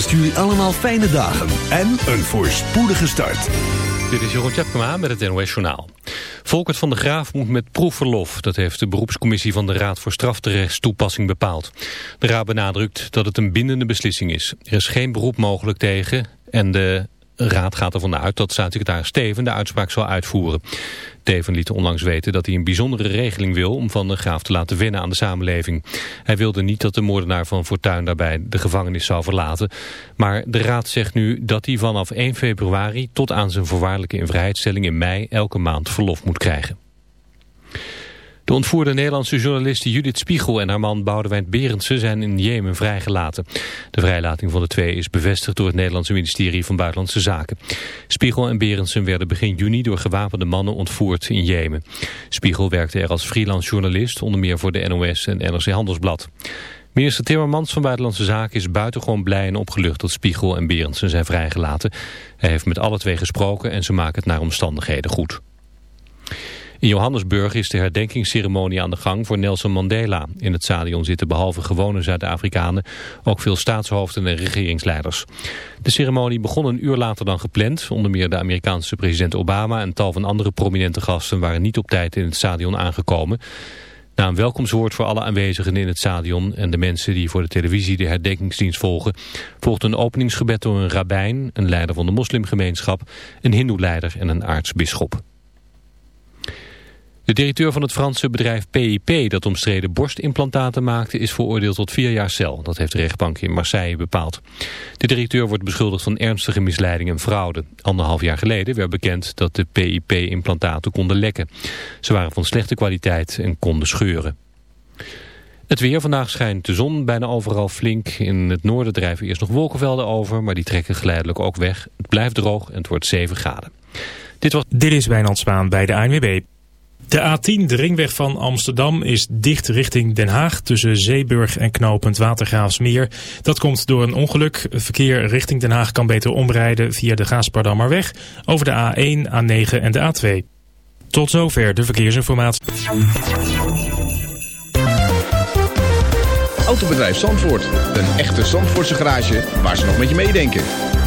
wenst jullie allemaal fijne dagen en een voorspoedige start. Dit is Jeroen Tjepkema met het NOS Journaal. Volkert van de Graaf moet met proefverlof. Dat heeft de beroepscommissie van de Raad voor Strafterechtstoepassing bepaald. De Raad benadrukt dat het een bindende beslissing is. Er is geen beroep mogelijk tegen en de Raad gaat ervan uit dat staatssecretaris Steven de uitspraak zal uitvoeren. Teven liet onlangs weten dat hij een bijzondere regeling wil om Van de Graaf te laten wennen aan de samenleving. Hij wilde niet dat de moordenaar van Fortuin daarbij de gevangenis zou verlaten. Maar de Raad zegt nu dat hij vanaf 1 februari tot aan zijn voorwaardelijke invrijheidstelling in mei elke maand verlof moet krijgen. De ontvoerde Nederlandse journalisten Judith Spiegel en haar man Boudewijn Berendsen zijn in Jemen vrijgelaten. De vrijlating van de twee is bevestigd door het Nederlandse ministerie van Buitenlandse Zaken. Spiegel en Berendsen werden begin juni door gewapende mannen ontvoerd in Jemen. Spiegel werkte er als freelance journalist, onder meer voor de NOS en NRC Handelsblad. Minister Timmermans van Buitenlandse Zaken is buitengewoon blij en opgelucht dat Spiegel en Berendsen zijn vrijgelaten. Hij heeft met alle twee gesproken en ze maken het naar omstandigheden goed. In Johannesburg is de herdenkingsceremonie aan de gang voor Nelson Mandela. In het stadion zitten behalve gewone Zuid-Afrikanen ook veel staatshoofden en regeringsleiders. De ceremonie begon een uur later dan gepland. Onder meer de Amerikaanse president Obama en tal van andere prominente gasten waren niet op tijd in het stadion aangekomen. Na een welkomstwoord voor alle aanwezigen in het stadion en de mensen die voor de televisie de herdenkingsdienst volgen, volgt een openingsgebed door een rabbijn, een leider van de moslimgemeenschap, een hindoe-leider en een aartsbisschop. De directeur van het Franse bedrijf PIP dat omstreden borstimplantaten maakte is veroordeeld tot vier jaar cel. Dat heeft de rechtbank in Marseille bepaald. De directeur wordt beschuldigd van ernstige misleiding en fraude. Anderhalf jaar geleden werd bekend dat de PIP-implantaten konden lekken. Ze waren van slechte kwaliteit en konden scheuren. Het weer vandaag schijnt de zon bijna overal flink. In het noorden drijven eerst nog wolkenvelden over, maar die trekken geleidelijk ook weg. Het blijft droog en het wordt 7 graden. Dit, was... Dit is Wijnand Spaan bij de ANWB. De A10, de ringweg van Amsterdam, is dicht richting Den Haag tussen Zeeburg en knooppunt Watergraafsmeer. Dat komt door een ongeluk. verkeer richting Den Haag kan beter omrijden via de Gaaspardammerweg over de A1, A9 en de A2. Tot zover de verkeersinformatie. Autobedrijf Zandvoort. Een echte Zandvoortse garage waar ze nog met je meedenken.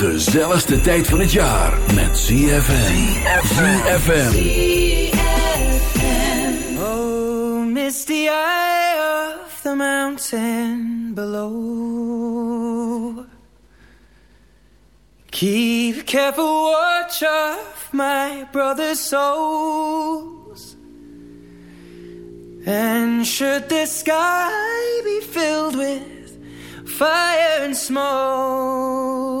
Gezelligste tijd van het jaar met ZFM. ZFM. Oh, misty eye of the mountain below. Keep careful watch of my brother's souls. And should the sky be filled with fire and smoke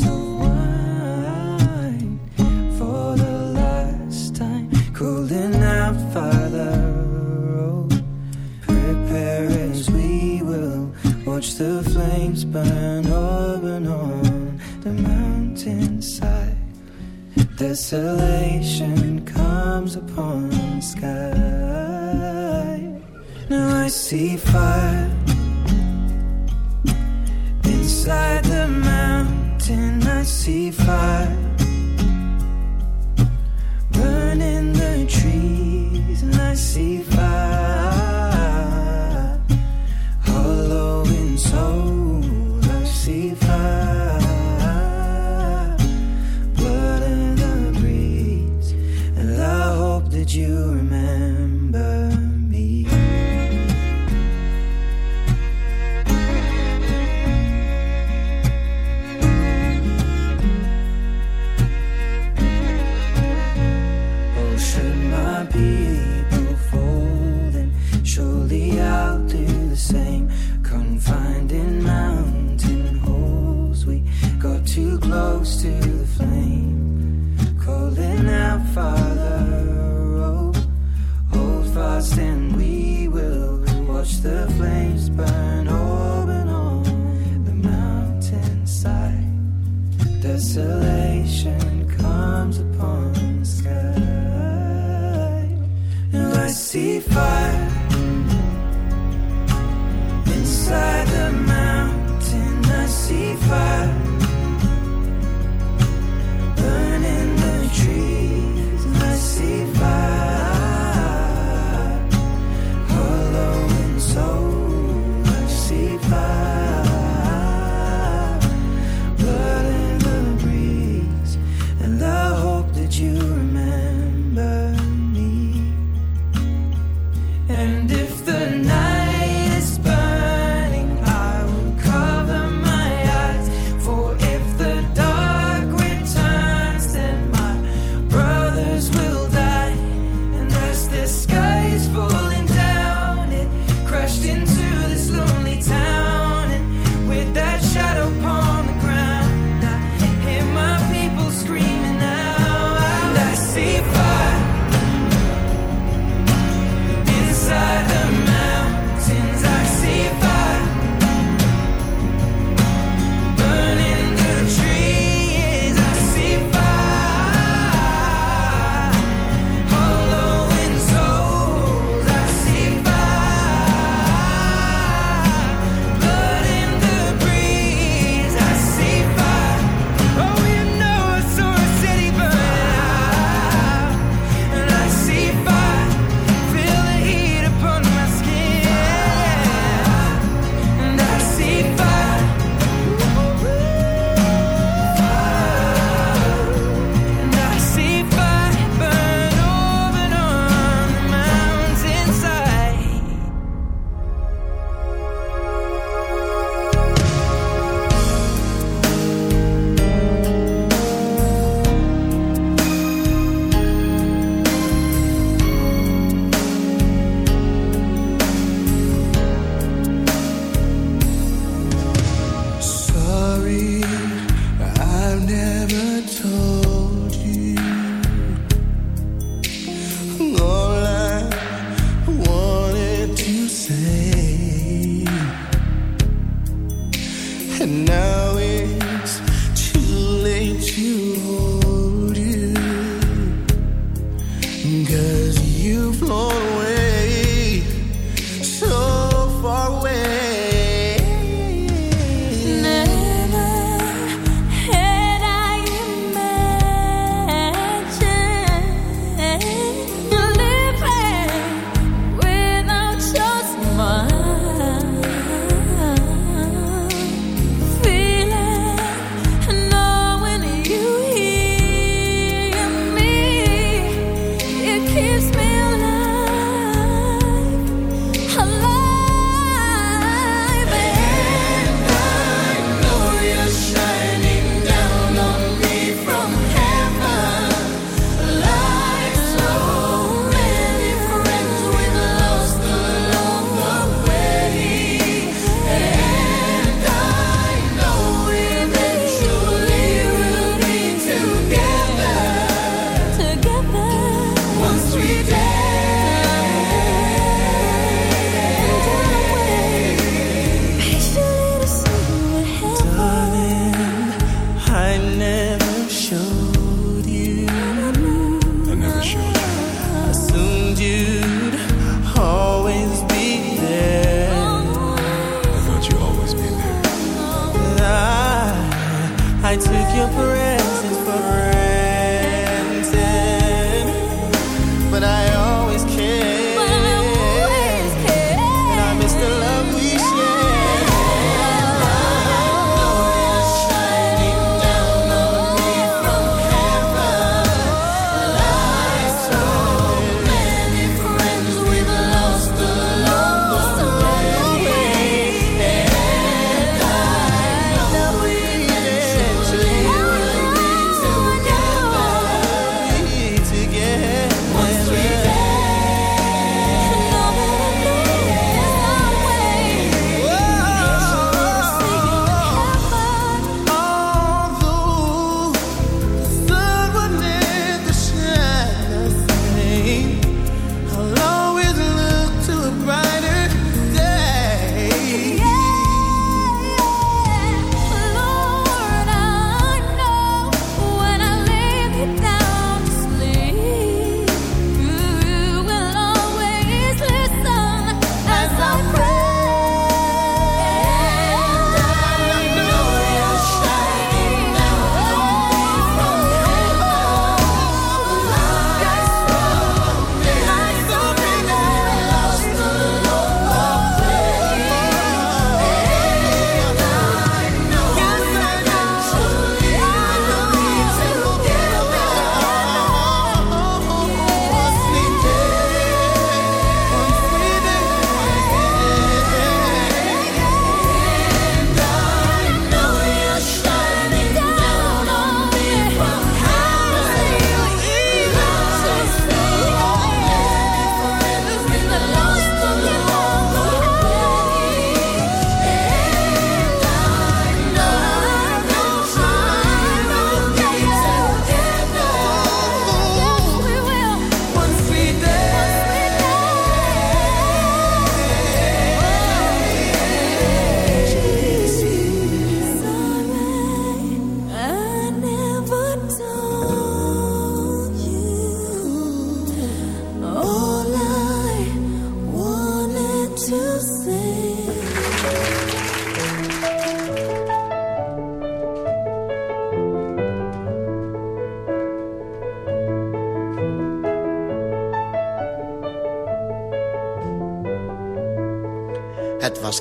burn open on the mountainside. Desolation comes upon the sky. Now I see fire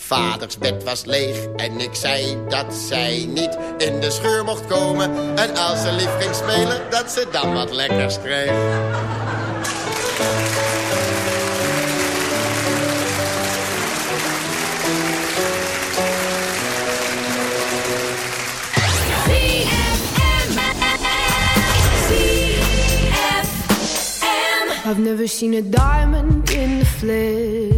Vaders bed was leeg en ik zei dat zij niet in de scheur mocht komen. En als ze lief ging spelen, dat ze dan wat lekkers kreeg. I've never seen a diamond in the flesh.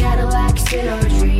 Cadillacs in our dreams.